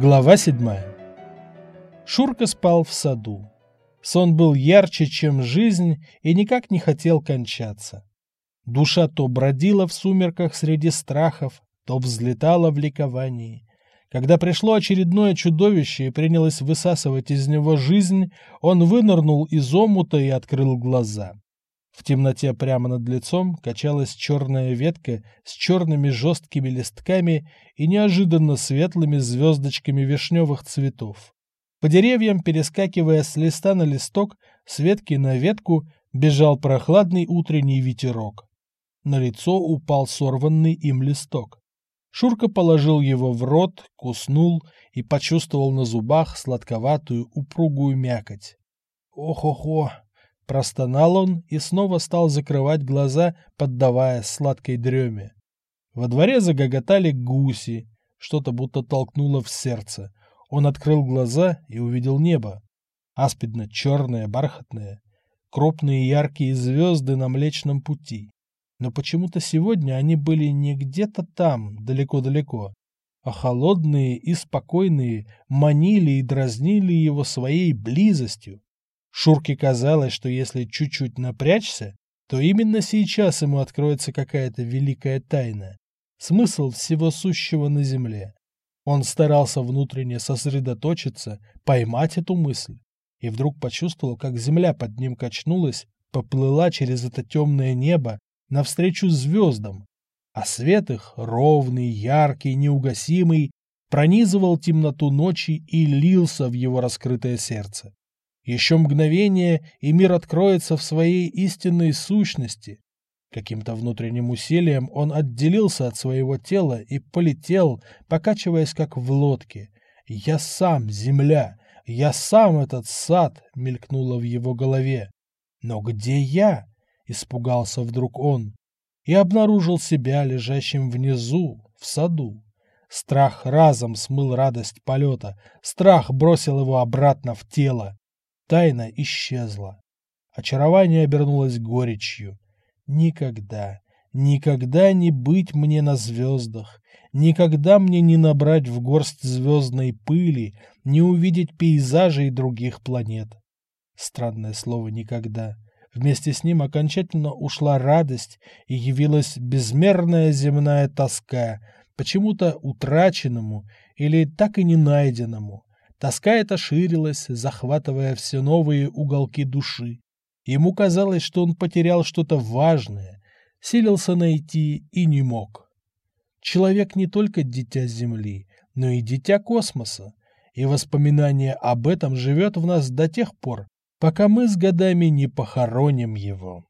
Глава седьмая. Шурка спал в саду. Сон был ярче, чем жизнь, и никак не хотел кончаться. Душа то бродила в сумерках среди страхов, то взлетала в ликовании. Когда пришло очередное чудовище и принялось высасывать из него жизнь, он вынырнул из омута и открыл глаза. В темноте прямо над лицом качалась черная ветка с черными жесткими листками и неожиданно светлыми звездочками вишневых цветов. По деревьям, перескакивая с листа на листок, с ветки на ветку, бежал прохладный утренний ветерок. На лицо упал сорванный им листок. Шурка положил его в рот, куснул и почувствовал на зубах сладковатую упругую мякоть. «Ох-охо!» – простонал он и снова стал закрывать глаза, поддавая сладкой дреме. Во дворе загоготали гуси, что-то будто толкнуло в сердце. Он открыл глаза и увидел небо. Аспидно черное, бархатное. Крупные яркие звезды на Млечном пути. Но почему-то сегодня они были не где-то там, далеко-далеко, а холодные и спокойные манили и дразнили его своей близостью. Шурке казалось, что если чуть-чуть напрячься, то именно сейчас ему откроется какая-то великая тайна, смысл всего сущего на земле. Он старался внутренне сосредоточиться, поймать эту мысль, и вдруг почувствовал, как земля под ним качнулась, поплыла через это темное небо навстречу звездам, а свет их, ровный, яркий, неугасимый, пронизывал темноту ночи и лился в его раскрытое сердце. Еще мгновение, и мир откроется в своей истинной сущности. Каким-то внутренним усилием он отделился от своего тела и полетел, покачиваясь как в лодке. «Я сам земля! Я сам этот сад!» — мелькнуло в его голове. «Но где я?» Испугался вдруг он и обнаружил себя лежащим внизу, в саду. Страх разом смыл радость полета, страх бросил его обратно в тело. Тайна исчезла. Очарование обернулось горечью. Никогда, никогда не быть мне на звездах, никогда мне не набрать в горсть звездной пыли, не увидеть пейзажей других планет. Странное слово «никогда». Вместе с ним окончательно ушла радость и явилась безмерная земная тоска, почему-то утраченному или так и не найденному. Тоска эта ширилась, захватывая все новые уголки души. Ему казалось, что он потерял что-то важное, силился найти и не мог. Человек не только дитя Земли, но и дитя космоса, и воспоминание об этом живет в нас до тех пор, пока мы с годами не похороним его.